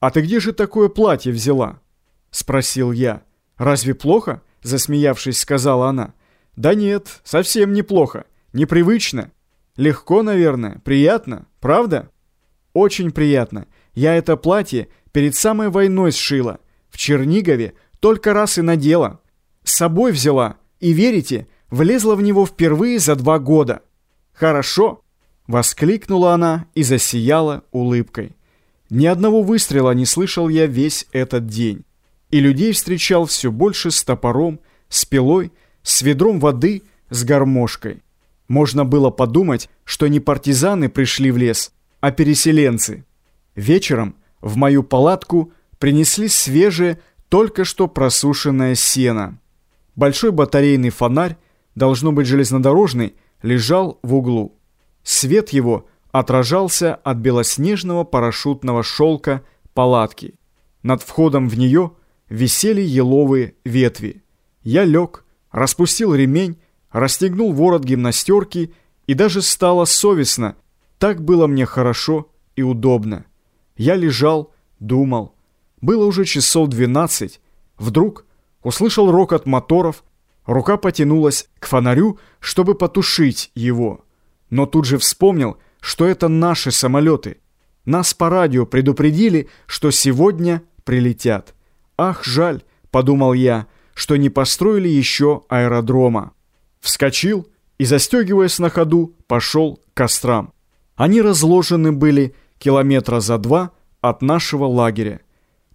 «А ты где же такое платье взяла?» — спросил я. «Разве плохо?» — засмеявшись, сказала она. «Да нет, совсем неплохо. Непривычно. Легко, наверное. Приятно. Правда?» «Очень приятно. Я это платье перед самой войной сшила. В Чернигове только раз и надела. С собой взяла. И верите, влезла в него впервые за два года. Хорошо!» Воскликнула она и засияла улыбкой. Ни одного выстрела не слышал я весь этот день. И людей встречал все больше с топором, с пилой, с ведром воды, с гармошкой. Можно было подумать, что не партизаны пришли в лес, а переселенцы. Вечером в мою палатку принесли свежее, только что просушенное сено. Большой батарейный фонарь, должно быть железнодорожный, лежал в углу. Свет его отражался от белоснежного парашютного шелка палатки. Над входом в нее висели еловые ветви. Я лег, распустил ремень, расстегнул ворот гимнастерки и даже стало совестно. Так было мне хорошо и удобно. Я лежал, думал. Было уже часов двенадцать. Вдруг услышал рокот моторов, рука потянулась к фонарю, чтобы потушить его но тут же вспомнил, что это наши самолеты. Нас по радио предупредили, что сегодня прилетят. Ах, жаль, подумал я, что не построили еще аэродрома. Вскочил и, застегиваясь на ходу, пошел к кострам. Они разложены были километра за два от нашего лагеря.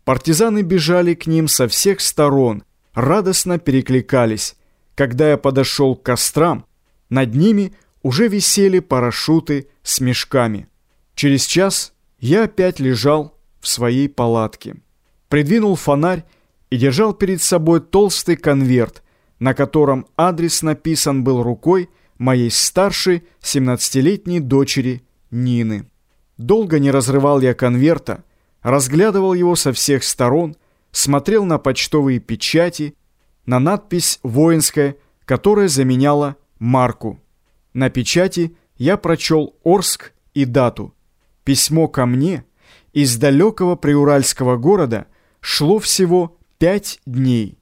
Партизаны бежали к ним со всех сторон, радостно перекликались. Когда я подошел к кострам, над ними уже висели парашюты с мешками. Через час я опять лежал в своей палатке. Придвинул фонарь и держал перед собой толстый конверт, на котором адрес написан был рукой моей старшей 17-летней дочери Нины. Долго не разрывал я конверта, разглядывал его со всех сторон, смотрел на почтовые печати, на надпись «Воинская», которая заменяла марку. На печати я прочел Орск и дату. Письмо ко мне из далекого приуральского города шло всего пять дней.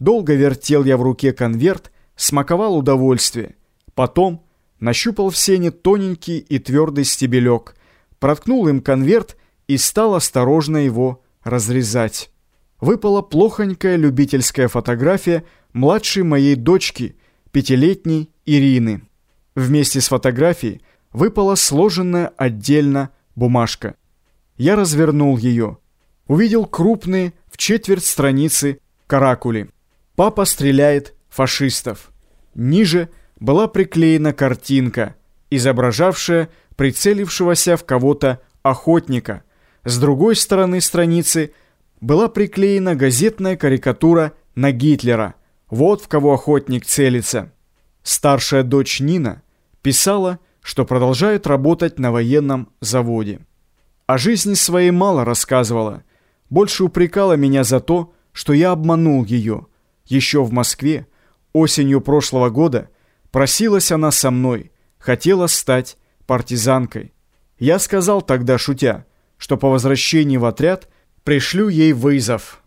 Долго вертел я в руке конверт, смаковал удовольствие. Потом нащупал в сене тоненький и твердый стебелек, проткнул им конверт и стал осторожно его разрезать. Выпала плохонькая любительская фотография младшей моей дочки, пятилетней Ирины. Вместе с фотографией выпала сложенная отдельно бумажка. Я развернул ее. Увидел крупные в четверть страницы каракули. Папа стреляет фашистов. Ниже была приклеена картинка, изображавшая прицелившегося в кого-то охотника. С другой стороны страницы была приклеена газетная карикатура на Гитлера. Вот в кого охотник целится. Старшая дочь Нина Писала, что продолжает работать на военном заводе. О жизни своей мало рассказывала, больше упрекала меня за то, что я обманул ее. Еще в Москве, осенью прошлого года, просилась она со мной, хотела стать партизанкой. Я сказал тогда, шутя, что по возвращении в отряд пришлю ей вызов.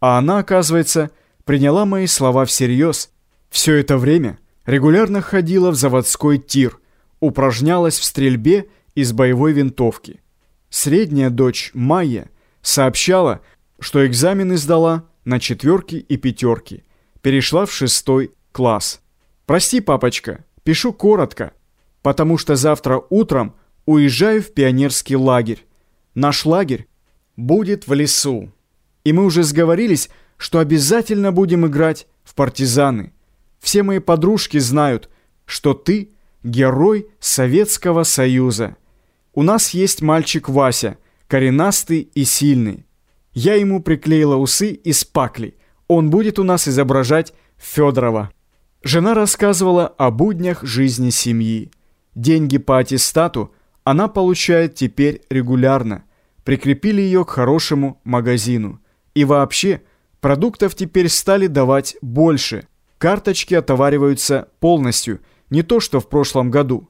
А она, оказывается, приняла мои слова всерьез. Все это время – регулярно ходила в заводской тир, упражнялась в стрельбе из боевой винтовки. Средняя дочь Майя сообщала, что экзамены сдала на четверки и пятерки, перешла в шестой класс. «Прости, папочка, пишу коротко, потому что завтра утром уезжаю в пионерский лагерь. Наш лагерь будет в лесу. И мы уже сговорились, что обязательно будем играть в партизаны. Все мои подружки знают, что ты герой Советского Союза. У нас есть мальчик Вася, коренастый и сильный. Я ему приклеила усы из пакли. Он будет у нас изображать Федорова. Жена рассказывала о буднях жизни семьи. Деньги по аттестату она получает теперь регулярно. Прикрепили ее к хорошему магазину. И вообще, продуктов теперь стали давать больше – Карточки отовариваются полностью, не то что в прошлом году.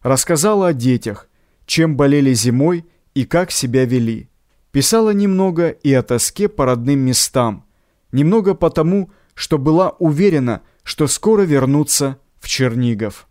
Рассказала о детях, чем болели зимой и как себя вели. Писала немного и о тоске по родным местам, немного потому, что была уверена, что скоро вернутся в Чернигов.